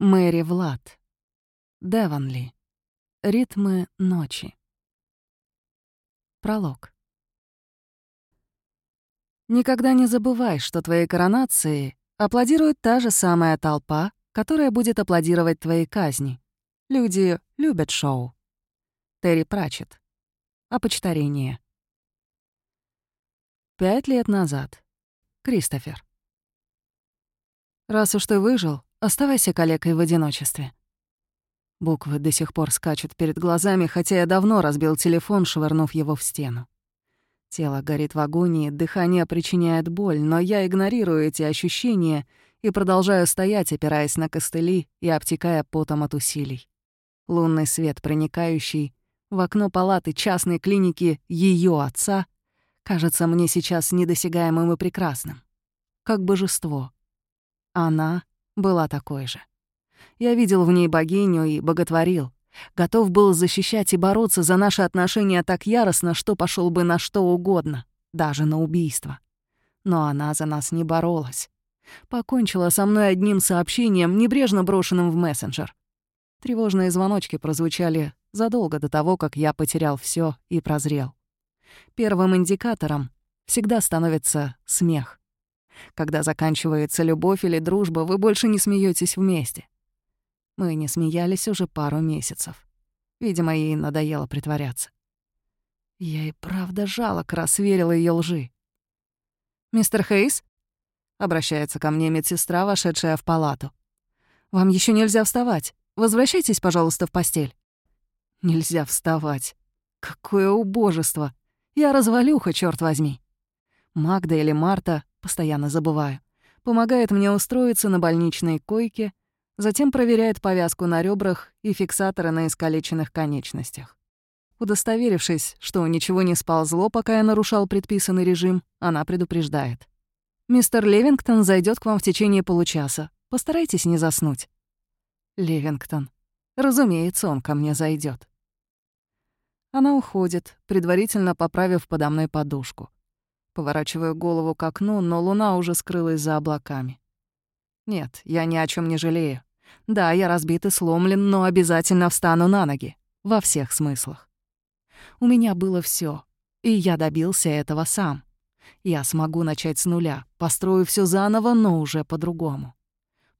Мэри Влад. Девонли. Ритмы ночи. Пролог. Никогда не забывай, что твоей коронации аплодирует та же самая толпа, которая будет аплодировать твоей казни. Люди любят шоу. Терри Пратчетт. Опочтарение. Пять лет назад. Кристофер. Раз уж ты выжил, оставайся калекой в одиночестве. Буквы до сих пор скачут перед глазами, хотя я давно разбил телефон, швырнув его в стену. Тело горит в агонии, дыхание причиняет боль, но я игнорирую эти ощущения и продолжаю стоять, опираясь на костыли и обтекая потом от усилий. Лунный свет, проникающий в окно палаты частной клиники ее отца, кажется мне сейчас недосягаемым и прекрасным. Как божество, она была такой же. Я видел в ней богиню и боготворил. Готов был защищать и бороться за наши отношения так яростно, что пошел бы на что угодно, даже на убийство. Но она за нас не боролась. Покончила со мной одним сообщением, небрежно брошенным в мессенджер. Тревожные звоночки прозвучали задолго до того, как я потерял все и прозрел. Первым индикатором всегда становится смех. Когда заканчивается любовь или дружба, вы больше не смеетесь вместе. Мы не смеялись уже пару месяцев. Видимо, ей надоело притворяться. Я и правда жалок, раз верила ее лжи. «Мистер Хейс?» — обращается ко мне медсестра, вошедшая в палату. «Вам еще нельзя вставать. Возвращайтесь, пожалуйста, в постель». «Нельзя вставать. Какое убожество! Я развалюха, черт возьми!» Магда или Марта постоянно забываю, помогает мне устроиться на больничной койке, затем проверяет повязку на ребрах и фиксаторы на искалеченных конечностях. Удостоверившись, что ничего не сползло, пока я нарушал предписанный режим, она предупреждает. «Мистер Левингтон зайдет к вам в течение получаса. Постарайтесь не заснуть». Левингтон. Разумеется, он ко мне зайдет. Она уходит, предварительно поправив подо мной подушку. Поворачиваю голову к окну, но луна уже скрылась за облаками. Нет, я ни о чем не жалею. Да, я разбит и сломлен, но обязательно встану на ноги. Во всех смыслах. У меня было все, и я добился этого сам. Я смогу начать с нуля, построю все заново, но уже по-другому.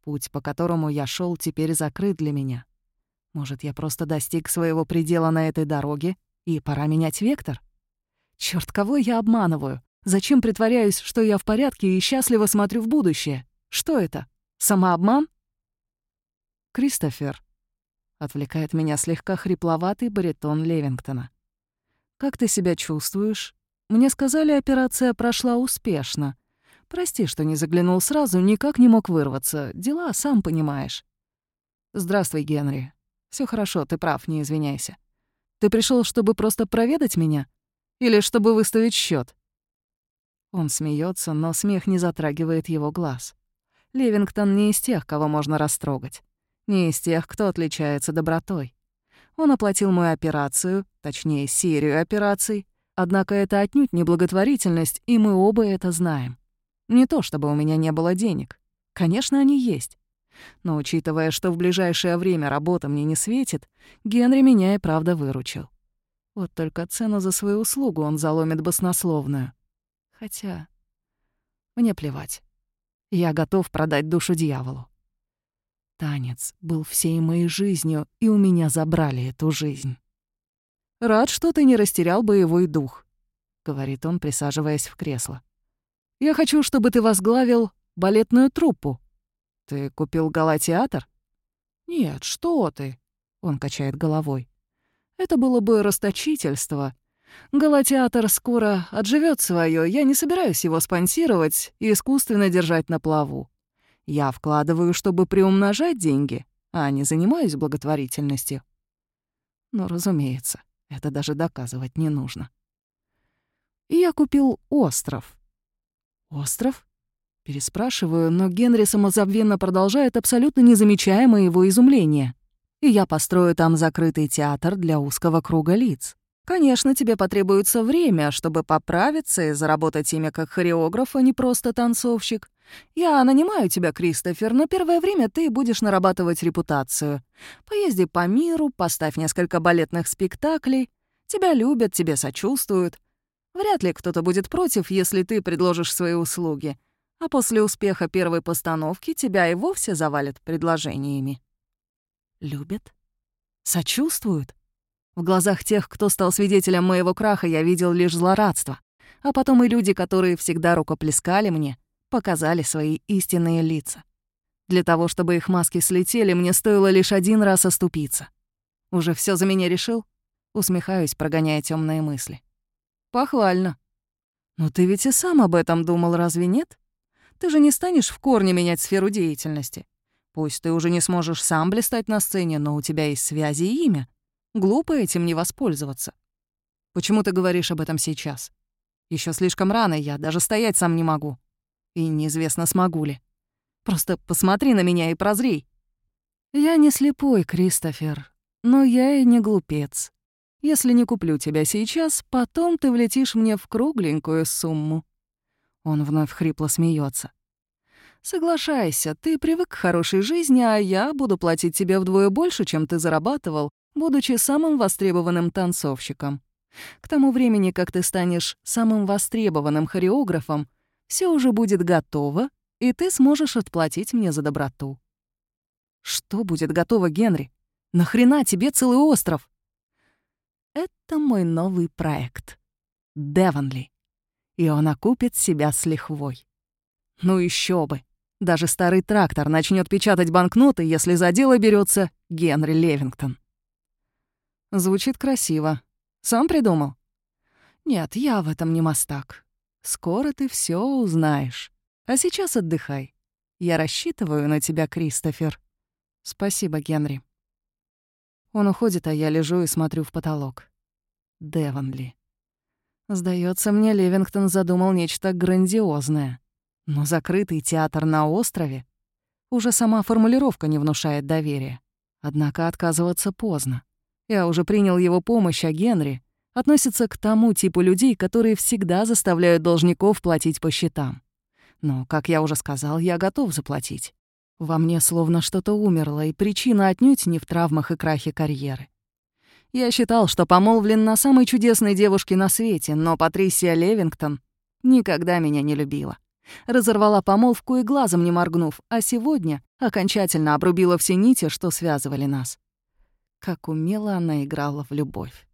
Путь, по которому я шел, теперь закрыт для меня. Может, я просто достиг своего предела на этой дороге, и пора менять вектор? Черт, кого я обманываю? Зачем притворяюсь, что я в порядке и счастливо смотрю в будущее? Что это? Самообман? Кристофер. Отвлекает меня слегка хрипловатый баритон Левингтона. Как ты себя чувствуешь? Мне сказали, операция прошла успешно. Прости, что не заглянул сразу, никак не мог вырваться. Дела, сам понимаешь. Здравствуй, Генри. Все хорошо, ты прав, не извиняйся. Ты пришел, чтобы просто проведать меня? Или чтобы выставить счет? Он смеется, но смех не затрагивает его глаз. Ливингтон не из тех, кого можно растрогать. Не из тех, кто отличается добротой. Он оплатил мою операцию, точнее, серию операций, однако это отнюдь не благотворительность, и мы оба это знаем. Не то чтобы у меня не было денег. Конечно, они есть. Но учитывая, что в ближайшее время работа мне не светит, Генри меня и правда выручил. Вот только цену за свою услугу он заломит баснословную. Хотя... Мне плевать. Я готов продать душу дьяволу. Танец был всей моей жизнью, и у меня забрали эту жизнь. «Рад, что ты не растерял боевой дух», — говорит он, присаживаясь в кресло. «Я хочу, чтобы ты возглавил балетную труппу. Ты купил галатеатр?» «Нет, что ты», — он качает головой. «Это было бы расточительство. Галатеатр скоро отживет свое. Я не собираюсь его спонсировать и искусственно держать на плаву. Я вкладываю, чтобы приумножать деньги, а не занимаюсь благотворительностью. Но, разумеется, это даже доказывать не нужно. И я купил остров. Остров? Переспрашиваю, но Генри самозабвенно продолжает, абсолютно не замечая моего изумления. И я построю там закрытый театр для узкого круга лиц. Конечно, тебе потребуется время, чтобы поправиться и заработать имя как хореограф, а не просто танцовщик. Я нанимаю тебя, Кристофер, но первое время ты будешь нарабатывать репутацию. Поезди по миру, поставь несколько балетных спектаклей. Тебя любят, тебе сочувствуют. Вряд ли кто-то будет против, если ты предложишь свои услуги. А после успеха первой постановки тебя и вовсе завалят предложениями. Любят? Сочувствуют? В глазах тех, кто стал свидетелем моего краха, я видел лишь злорадство. А потом и люди, которые всегда рукоплескали мне, показали свои истинные лица. Для того, чтобы их маски слетели, мне стоило лишь один раз оступиться. Уже все за меня решил? Усмехаюсь, прогоняя темные мысли. Похвально. Но ты ведь и сам об этом думал, разве нет? Ты же не станешь в корне менять сферу деятельности. Пусть ты уже не сможешь сам блистать на сцене, но у тебя есть связи и имя. Глупо этим не воспользоваться. Почему ты говоришь об этом сейчас? Еще слишком рано, я даже стоять сам не могу. И неизвестно, смогу ли. Просто посмотри на меня и прозрей. Я не слепой, Кристофер, но я и не глупец. Если не куплю тебя сейчас, потом ты влетишь мне в кругленькую сумму. Он вновь хрипло смеется. Соглашайся, ты привык к хорошей жизни, а я буду платить тебе вдвое больше, чем ты зарабатывал, будучи самым востребованным танцовщиком. К тому времени, как ты станешь самым востребованным хореографом, все уже будет готово, и ты сможешь отплатить мне за доброту. Что будет готово, Генри? Нахрена тебе целый остров? Это мой новый проект. Девонли. И он окупит себя с лихвой. Ну еще бы. Даже старый трактор начнет печатать банкноты, если за дело берется Генри Левингтон. Звучит красиво. Сам придумал? Нет, я в этом не мастак. Скоро ты все узнаешь. А сейчас отдыхай. Я рассчитываю на тебя, Кристофер. Спасибо, Генри. Он уходит, а я лежу и смотрю в потолок. Девонли. Сдается мне, Левингтон задумал нечто грандиозное. Но закрытый театр на острове? Уже сама формулировка не внушает доверия. Однако отказываться поздно. Я уже принял его помощь, а Генри относится к тому типу людей, которые всегда заставляют должников платить по счетам. Но, как я уже сказал, я готов заплатить. Во мне словно что-то умерло, и причина отнюдь не в травмах и крахе карьеры. Я считал, что помолвлен на самой чудесной девушке на свете, но Патрисия Левингтон никогда меня не любила. Разорвала помолвку и глазом не моргнув, а сегодня окончательно обрубила все нити, что связывали нас. Как умело она играла в любовь.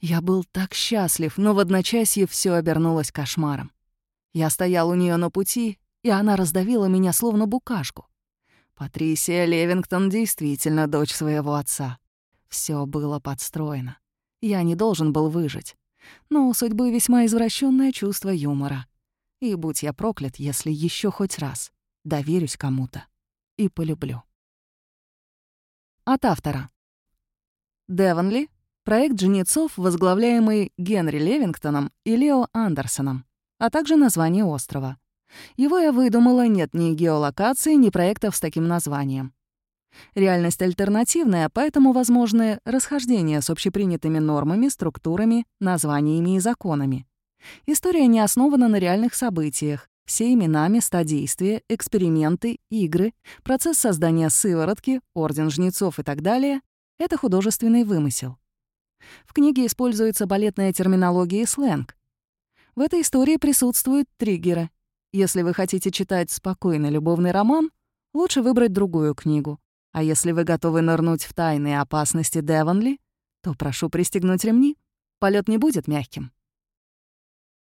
Я был так счастлив, но в одночасье все обернулось кошмаром. Я стоял у нее на пути, и она раздавила меня словно букашку. Патрисия Левингтон действительно дочь своего отца. Все было подстроено. Я не должен был выжить. Но у судьбы весьма извращенное чувство юмора. И будь я проклят, если еще хоть раз доверюсь кому-то и полюблю. От автора. Девонли — проект жнецов, возглавляемый Генри Левингтоном и Лео Андерсоном, а также название острова. Его я выдумала, нет ни геолокации, ни проектов с таким названием. Реальность альтернативная, поэтому возможны расхождения с общепринятыми нормами, структурами, названиями и законами. История не основана на реальных событиях. Все имена, места действия, эксперименты, игры, процесс создания сыворотки, орден жнецов и так далее это художественный вымысел. В книге используется балетная терминология и сленг. В этой истории присутствуют триггеры. Если вы хотите читать спокойный любовный роман, лучше выбрать другую книгу. А если вы готовы нырнуть в тайные опасности Девонли, то прошу пристегнуть ремни. Полет не будет мягким.